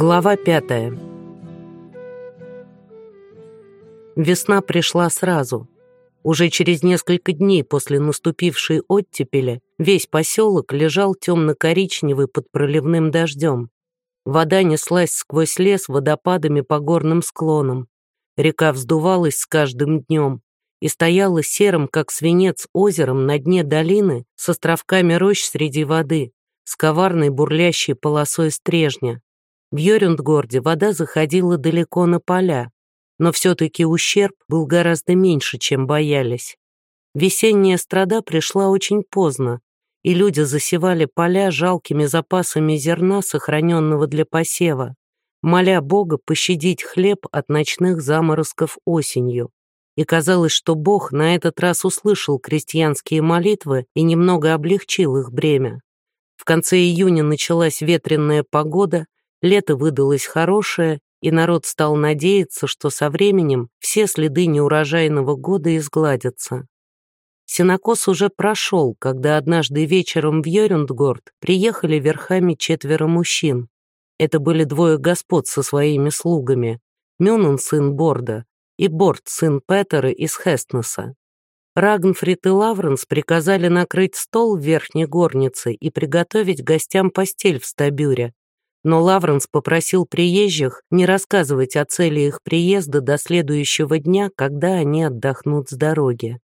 Глава пятая. Весна пришла сразу. Уже через несколько дней после наступившей оттепели весь поселок лежал темно-коричневый под проливным дождем. Вода неслась сквозь лес водопадами по горным склонам. Река вздувалась с каждым днем и стояла серым, как свинец, озером на дне долины с островками рощ среди воды, с коварной бурлящей полосой стрежня. В Йорюндгорде вода заходила далеко на поля, но все-таки ущерб был гораздо меньше, чем боялись. Весенняя страда пришла очень поздно, и люди засевали поля жалкими запасами зерна, сохраненного для посева, моля Бога пощадить хлеб от ночных заморозков осенью. И казалось, что Бог на этот раз услышал крестьянские молитвы и немного облегчил их бремя. В конце июня началась ветренная погода, Лето выдалось хорошее, и народ стал надеяться, что со временем все следы неурожайного года изгладятся. Синокос уже прошел, когда однажды вечером в Йорюндгорд приехали верхами четверо мужчин. Это были двое господ со своими слугами, Мюнен, сын Борда, и Борд, сын Петера из Хестнеса. Рагнфрид и Лавренс приказали накрыть стол в верхней горнице и приготовить гостям постель в стабюре, но Лавренс попросил приезжих не рассказывать о цели их приезда до следующего дня, когда они отдохнут с дороги.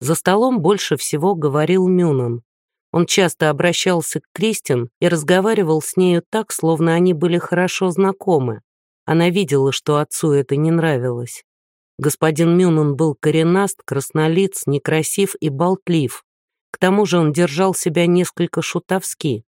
За столом больше всего говорил Мюнан. Он часто обращался к Кристин и разговаривал с нею так, словно они были хорошо знакомы. Она видела, что отцу это не нравилось. Господин Мюнан был коренаст, краснолиц, некрасив и болтлив. К тому же он держал себя несколько шутовски.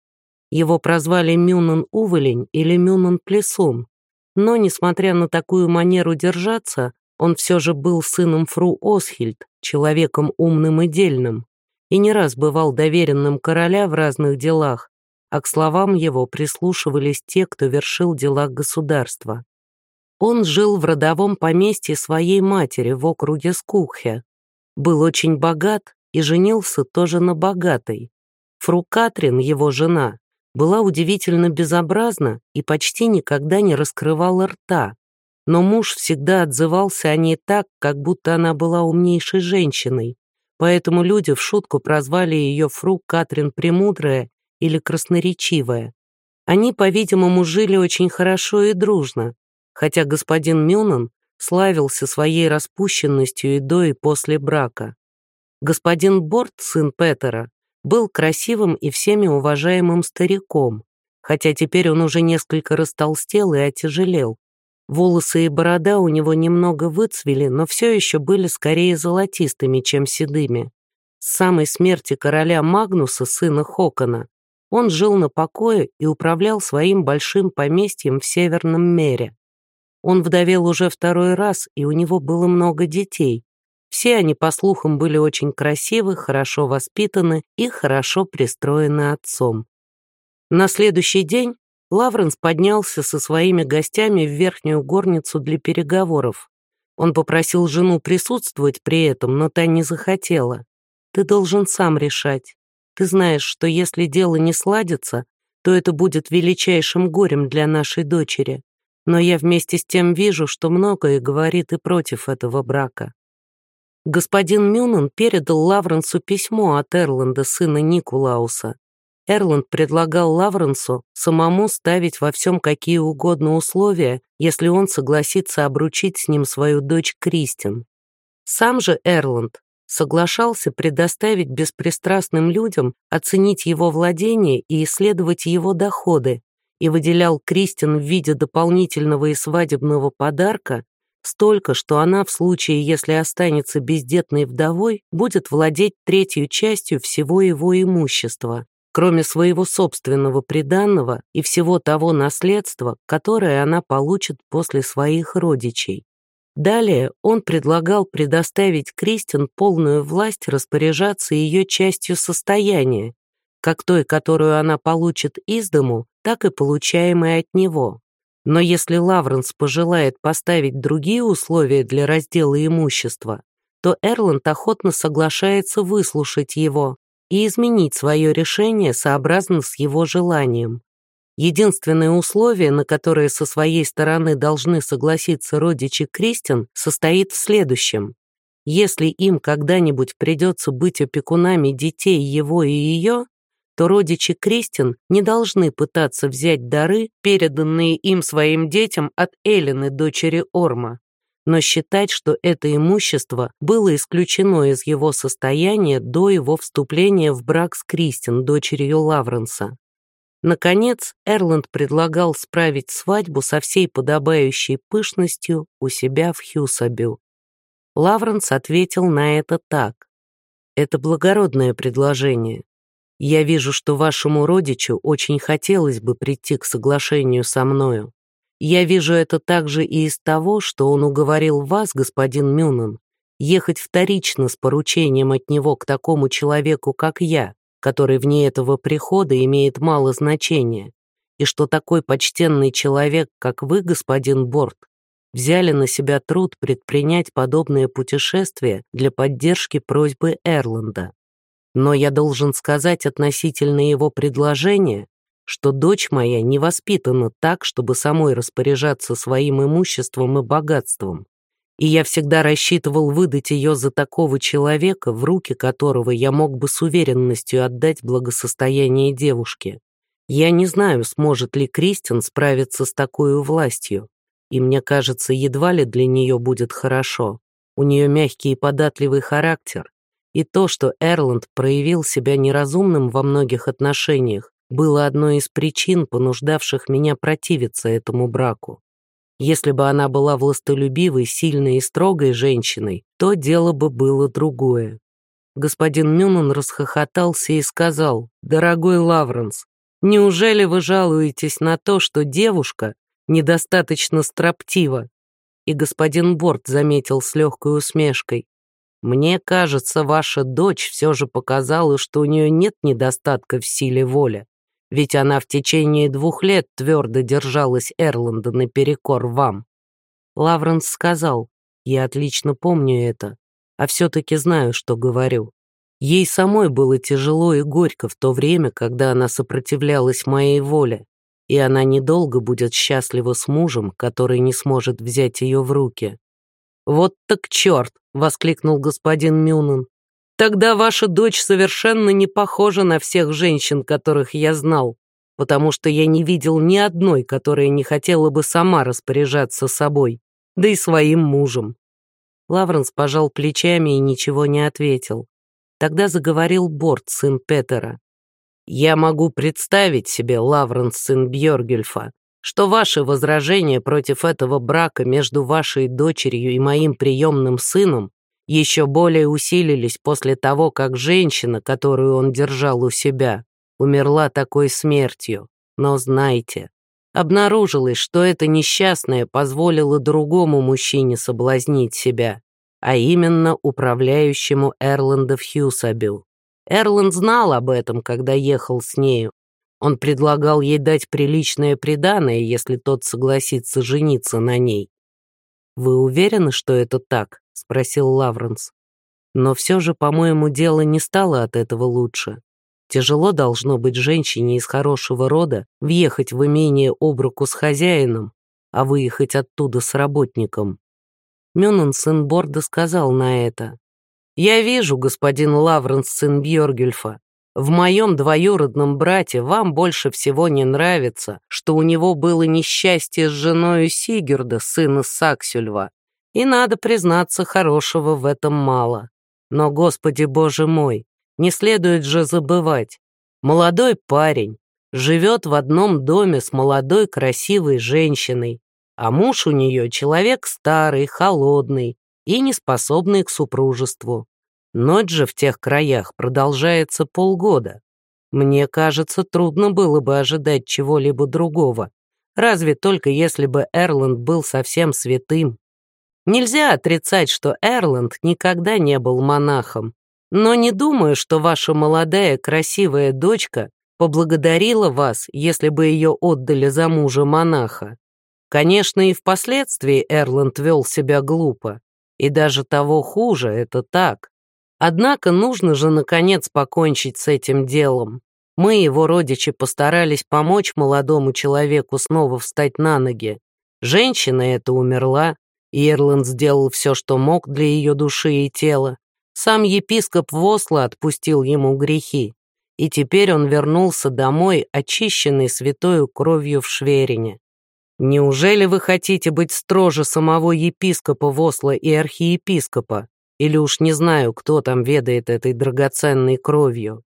Его прозвали Мюнан Уволень или Мюнан Плесун. Но, несмотря на такую манеру держаться, он все же был сыном фру Осхильд, человеком умным и дельным, и не раз бывал доверенным короля в разных делах, а к словам его прислушивались те, кто вершил дела государства. Он жил в родовом поместье своей матери в округе Скухе, был очень богат и женился тоже на богатой. Фру Катрин, его жена, была удивительно безобразна и почти никогда не раскрывала рта, но муж всегда отзывался о ней так, как будто она была умнейшей женщиной, поэтому люди в шутку прозвали ее фру Катрин Премудрая или Красноречивая. Они, по-видимому, жили очень хорошо и дружно, хотя господин Мюнан славился своей распущенностью и до и после брака. Господин Борт, сын Петера, был красивым и всеми уважаемым стариком, хотя теперь он уже несколько растолстел и отяжелел. Волосы и борода у него немного выцвели, но все еще были скорее золотистыми, чем седыми. С самой смерти короля Магнуса, сына Хокона, он жил на покое и управлял своим большим поместьем в Северном Мере. Он вдовел уже второй раз, и у него было много детей, все они, по слухам, были очень красивы, хорошо воспитаны и хорошо пристроены отцом. На следующий день Лавренс поднялся со своими гостями в верхнюю горницу для переговоров. Он попросил жену присутствовать при этом, но та не захотела. «Ты должен сам решать. Ты знаешь, что если дело не сладится, то это будет величайшим горем для нашей дочери. Но я вместе с тем вижу, что многое говорит и против этого брака. Господин Мюнен передал Лавренсу письмо от Эрланда, сына Никулауса. Эрланд предлагал Лавренсу самому ставить во всем какие угодно условия, если он согласится обручить с ним свою дочь Кристин. Сам же Эрланд соглашался предоставить беспристрастным людям оценить его владение и исследовать его доходы, и выделял Кристин в виде дополнительного и свадебного подарка Столько, что она в случае, если останется бездетной вдовой, будет владеть третью частью всего его имущества, кроме своего собственного приданного и всего того наследства, которое она получит после своих родичей. Далее он предлагал предоставить Кристин полную власть распоряжаться ее частью состояния, как той, которую она получит из дому, так и получаемой от него. Но если Лавренс пожелает поставить другие условия для раздела имущества, то Эрланд охотно соглашается выслушать его и изменить свое решение сообразно с его желанием. Единственное условие, на которое со своей стороны должны согласиться родичи Кристин, состоит в следующем. Если им когда-нибудь придется быть опекунами детей его и ее, то родичи Кристин не должны пытаться взять дары, переданные им своим детям от Эллины, дочери Орма, но считать, что это имущество было исключено из его состояния до его вступления в брак с Кристин, дочерью Лавренса. Наконец, Эрланд предлагал справить свадьбу со всей подобающей пышностью у себя в Хьюсабю. Лавренс ответил на это так. «Это благородное предложение. Я вижу, что вашему родичу очень хотелось бы прийти к соглашению со мною. Я вижу это также и из того, что он уговорил вас, господин Мюнан, ехать вторично с поручением от него к такому человеку, как я, который вне этого прихода имеет мало значения, и что такой почтенный человек, как вы, господин Борт, взяли на себя труд предпринять подобное путешествие для поддержки просьбы Эрланда. Но я должен сказать относительно его предложения, что дочь моя не воспитана так, чтобы самой распоряжаться своим имуществом и богатством, и я всегда рассчитывал выдать ее за такого человека, в руки которого я мог бы с уверенностью отдать благосостояние девушки. Я не знаю, сможет ли Кристин справиться с такой властью, и мне кажется, едва ли для нее будет хорошо. У нее мягкий и податливый характер, и то, что Эрланд проявил себя неразумным во многих отношениях, было одной из причин, понуждавших меня противиться этому браку. Если бы она была властолюбивой, сильной и строгой женщиной, то дело бы было другое. Господин Мюнан расхохотался и сказал, «Дорогой Лавренс, неужели вы жалуетесь на то, что девушка недостаточно строптива?» И господин Борт заметил с легкой усмешкой, «Мне кажется, ваша дочь все же показала, что у нее нет недостатка в силе воли ведь она в течение двух лет твердо держалась Эрланда наперекор вам. Лавренс сказал, я отлично помню это, а все-таки знаю, что говорю. Ей самой было тяжело и горько в то время, когда она сопротивлялась моей воле, и она недолго будет счастлива с мужем, который не сможет взять ее в руки. «Вот так черт!» — воскликнул господин Мюнан. Тогда ваша дочь совершенно не похожа на всех женщин, которых я знал, потому что я не видел ни одной, которая не хотела бы сама распоряжаться собой, да и своим мужем». Лавренс пожал плечами и ничего не ответил. Тогда заговорил Борт, сын Петера. «Я могу представить себе, Лавренс, сын Бьоргюльфа, что ваши возражения против этого брака между вашей дочерью и моим приемным сыном еще более усилились после того, как женщина, которую он держал у себя, умерла такой смертью. Но знайте, обнаружилось, что эта несчастная позволила другому мужчине соблазнить себя, а именно управляющему Эрланда Хьюсабю. Эрланд знал об этом, когда ехал с нею. Он предлагал ей дать приличное приданое, если тот согласится жениться на ней. Вы уверены, что это так? — спросил Лавренс. «Но все же, по-моему, дело не стало от этого лучше. Тяжело должно быть женщине из хорошего рода въехать в имение об руку с хозяином, а выехать оттуда с работником». Мюнен, сын Борда, сказал на это. «Я вижу, господин Лавренс, сын Бьоргюльфа, в моем двоюродном брате вам больше всего не нравится, что у него было несчастье с женою Сигерда, сына Саксюльва, и, надо признаться, хорошего в этом мало. Но, Господи Боже мой, не следует же забывать. Молодой парень живет в одном доме с молодой красивой женщиной, а муж у нее человек старый, холодный и неспособный к супружеству. Ночь же в тех краях продолжается полгода. Мне кажется, трудно было бы ожидать чего-либо другого, разве только если бы Эрланд был совсем святым. Нельзя отрицать, что Эрланд никогда не был монахом, но не думаю, что ваша молодая красивая дочка поблагодарила вас, если бы ее отдали за мужа монаха. Конечно, и впоследствии Эрланд вел себя глупо, и даже того хуже, это так. Однако нужно же, наконец, покончить с этим делом. Мы, его родичи, постарались помочь молодому человеку снова встать на ноги. Женщина эта умерла, и Ирланд сделал все, что мог для ее души и тела. Сам епископ Восла отпустил ему грехи, и теперь он вернулся домой, очищенный святою кровью в Шверине. Неужели вы хотите быть строже самого епископа Восла и архиепископа? Или уж не знаю, кто там ведает этой драгоценной кровью?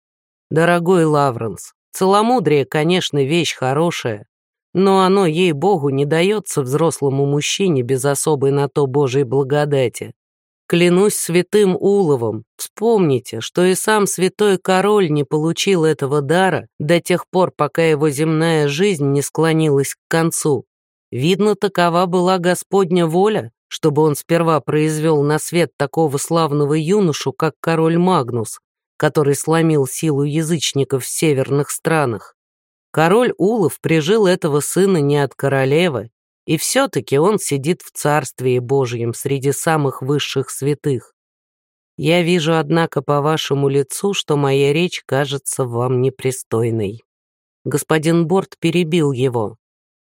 Дорогой Лавренс, целомудрие, конечно, вещь хорошая, но оно, ей-богу, не дается взрослому мужчине без особой на то Божьей благодати. Клянусь святым Уловом, вспомните, что и сам святой король не получил этого дара до тех пор, пока его земная жизнь не склонилась к концу. Видно, такова была Господня воля, чтобы он сперва произвел на свет такого славного юношу, как король Магнус, который сломил силу язычников в северных странах. Король Улов прижил этого сына не от королевы, и все-таки он сидит в Царстве Божьем среди самых высших святых. Я вижу, однако, по вашему лицу, что моя речь кажется вам непристойной. Господин Борт перебил его.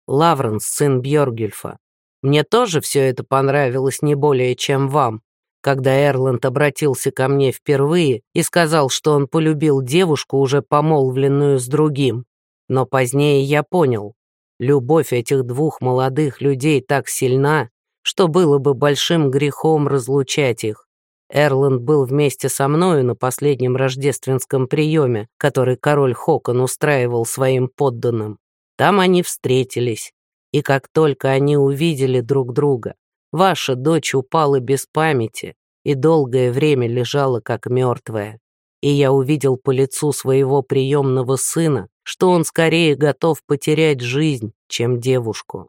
Лавренс, сын Бьоргюльфа. Мне тоже все это понравилось не более, чем вам, когда Эрланд обратился ко мне впервые и сказал, что он полюбил девушку, уже помолвленную с другим. Но позднее я понял, Любовь этих двух молодых людей так сильна, что было бы большим грехом разлучать их. Эрланд был вместе со мною на последнем рождественском приеме, который король Хокон устраивал своим подданным. Там они встретились, и как только они увидели друг друга, ваша дочь упала без памяти и долгое время лежала как мертвая. И я увидел по лицу своего приемного сына, что он скорее готов потерять жизнь, чем девушку.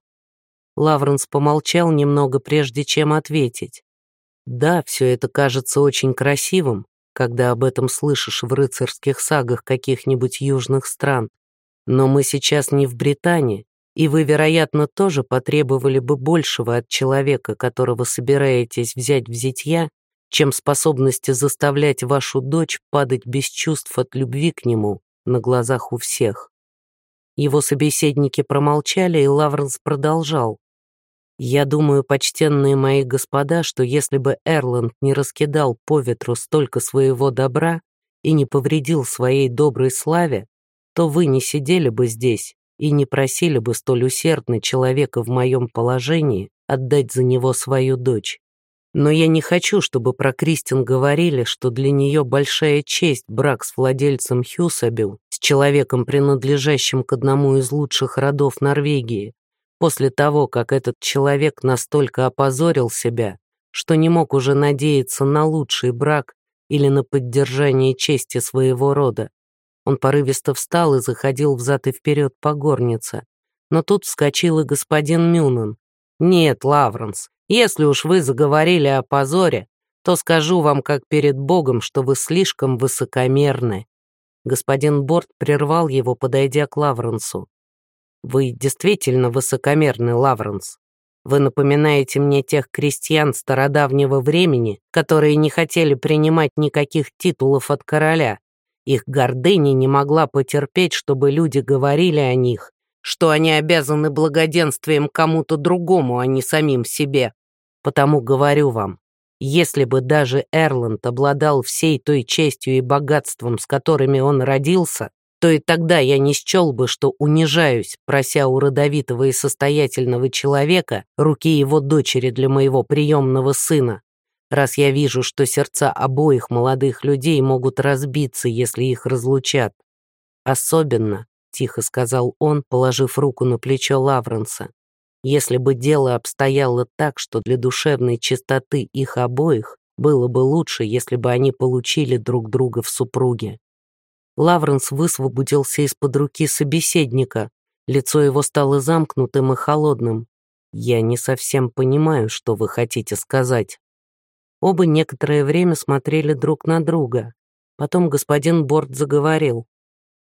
Лавренс помолчал немного, прежде чем ответить. Да, все это кажется очень красивым, когда об этом слышишь в рыцарских сагах каких-нибудь южных стран. Но мы сейчас не в Британии, и вы, вероятно, тоже потребовали бы большего от человека, которого собираетесь взять в зятья, чем способности заставлять вашу дочь падать без чувств от любви к нему на глазах у всех. Его собеседники промолчали, и Лавренс продолжал. «Я думаю, почтенные мои господа, что если бы Эрланд не раскидал по ветру столько своего добра и не повредил своей доброй славе, то вы не сидели бы здесь и не просили бы столь усердно человека в моем положении отдать за него свою дочь. Но я не хочу, чтобы про Кристин говорили, что для нее большая честь брак с владельцем Хьюсабил, с человеком, принадлежащим к одному из лучших родов Норвегии, после того, как этот человек настолько опозорил себя, что не мог уже надеяться на лучший брак или на поддержание чести своего рода. Он порывисто встал и заходил взад и вперед по горнице. Но тут вскочил и господин Мюнан. «Нет, Лавренс, если уж вы заговорили о позоре, то скажу вам, как перед Богом, что вы слишком высокомерны». Господин Борт прервал его, подойдя к Лавренсу. «Вы действительно высокомерны, Лавренс. Вы напоминаете мне тех крестьян стародавнего времени, которые не хотели принимать никаких титулов от короля. Их гордыня не могла потерпеть, чтобы люди говорили о них, что они обязаны благоденствием кому-то другому, а не самим себе. Потому говорю вам, если бы даже Эрланд обладал всей той честью и богатством, с которыми он родился, то и тогда я не счел бы, что унижаюсь, прося у родовитого и состоятельного человека руки его дочери для моего приемного сына, раз я вижу, что сердца обоих молодых людей могут разбиться, если их разлучат. Особенно, — тихо сказал он, положив руку на плечо Лавренса, если бы дело обстояло так, что для душевной чистоты их обоих было бы лучше, если бы они получили друг друга в супруге. Лавренс высвободился из-под руки собеседника. Лицо его стало замкнутым и холодным. «Я не совсем понимаю, что вы хотите сказать». Оба некоторое время смотрели друг на друга. Потом господин Борт заговорил.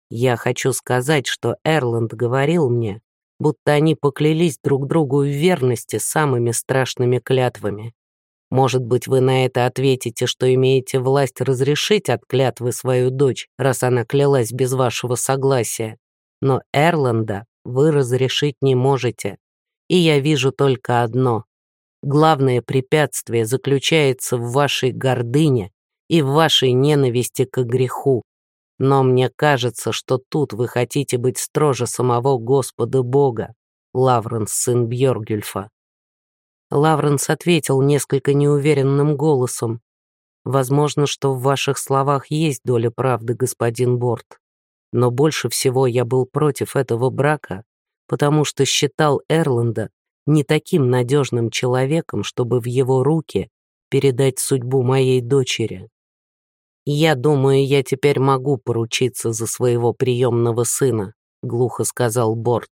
«Я хочу сказать, что Эрланд говорил мне, будто они поклялись друг другу в верности самыми страшными клятвами. Может быть, вы на это ответите, что имеете власть разрешить от клятвы свою дочь, раз она клялась без вашего согласия. Но Эрланда вы разрешить не можете. И я вижу только одно. Главное препятствие заключается в вашей гордыне и в вашей ненависти к греху. Но мне кажется, что тут вы хотите быть строже самого Господа Бога, Лавренс, сын Бьоргюльфа. Лавренс ответил несколько неуверенным голосом. «Возможно, что в ваших словах есть доля правды, господин Борт. Но больше всего я был против этого брака, потому что считал Эрланда не таким надежным человеком, чтобы в его руки передать судьбу моей дочери. «Я думаю, я теперь могу поручиться за своего приемного сына», — глухо сказал Борт.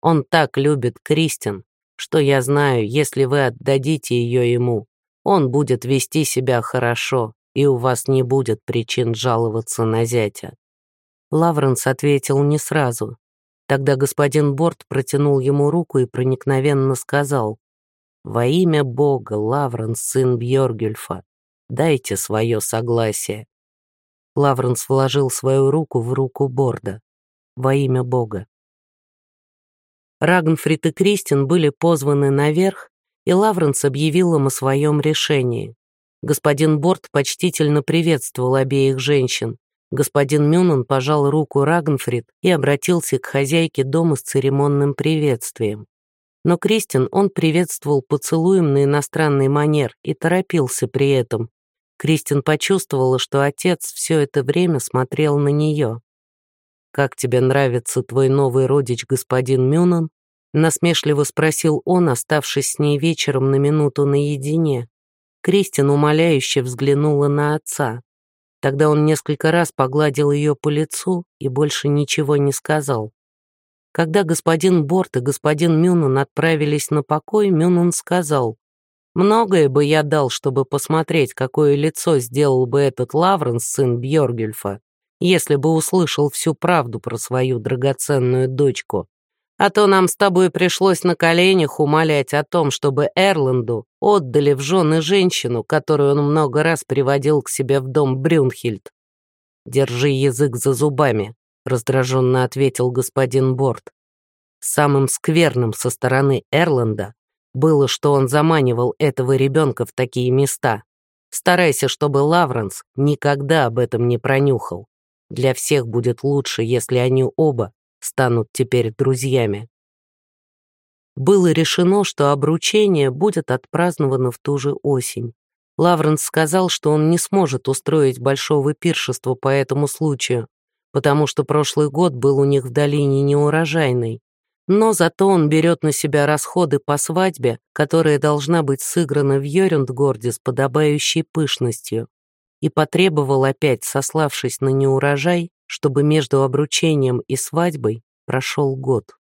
«Он так любит Кристин, что я знаю, если вы отдадите ее ему, он будет вести себя хорошо, и у вас не будет причин жаловаться на зятя». Лавренс ответил не сразу. Тогда господин Борт протянул ему руку и проникновенно сказал, «Во имя Бога, Лавренс, сын Бьоргюльфа, Дайте свое согласие». Лавренс вложил свою руку в руку Борда. Во имя Бога. Рагнфрид и Кристин были позваны наверх, и Лавренс объявил им о своем решении. Господин Борд почтительно приветствовал обеих женщин. Господин Мюнан пожал руку Рагнфрид и обратился к хозяйке дома с церемонным приветствием. Но Кристин он приветствовал поцелуем на иностранный манер и торопился при этом, Кристин почувствовала, что отец все это время смотрел на нее. «Как тебе нравится твой новый родич, господин Мюнан?» Насмешливо спросил он, оставшись с ней вечером на минуту наедине. Кристин умоляюще взглянула на отца. Тогда он несколько раз погладил ее по лицу и больше ничего не сказал. Когда господин Борт и господин Мюнан отправились на покой, Мюнан сказал, Многое бы я дал, чтобы посмотреть, какое лицо сделал бы этот Лавренс, сын Бьоргюльфа, если бы услышал всю правду про свою драгоценную дочку. А то нам с тобой пришлось на коленях умолять о том, чтобы Эрланду отдали в жены женщину, которую он много раз приводил к себе в дом Брюнхильд. «Держи язык за зубами», — раздраженно ответил господин Борт. Самым скверным со стороны Эрланда было, что он заманивал этого ребенка в такие места. Старайся, чтобы Лавренс никогда об этом не пронюхал. Для всех будет лучше, если они оба станут теперь друзьями. Было решено, что обручение будет отпраздновано в ту же осень. Лавренс сказал, что он не сможет устроить большого пиршества по этому случаю, потому что прошлый год был у них в долине неурожайный. Но зато он берет на себя расходы по свадьбе, которая должна быть сыграна в Йорюндгорде с подобающей пышностью, и потребовал опять, сославшись на неурожай, чтобы между обручением и свадьбой прошел год.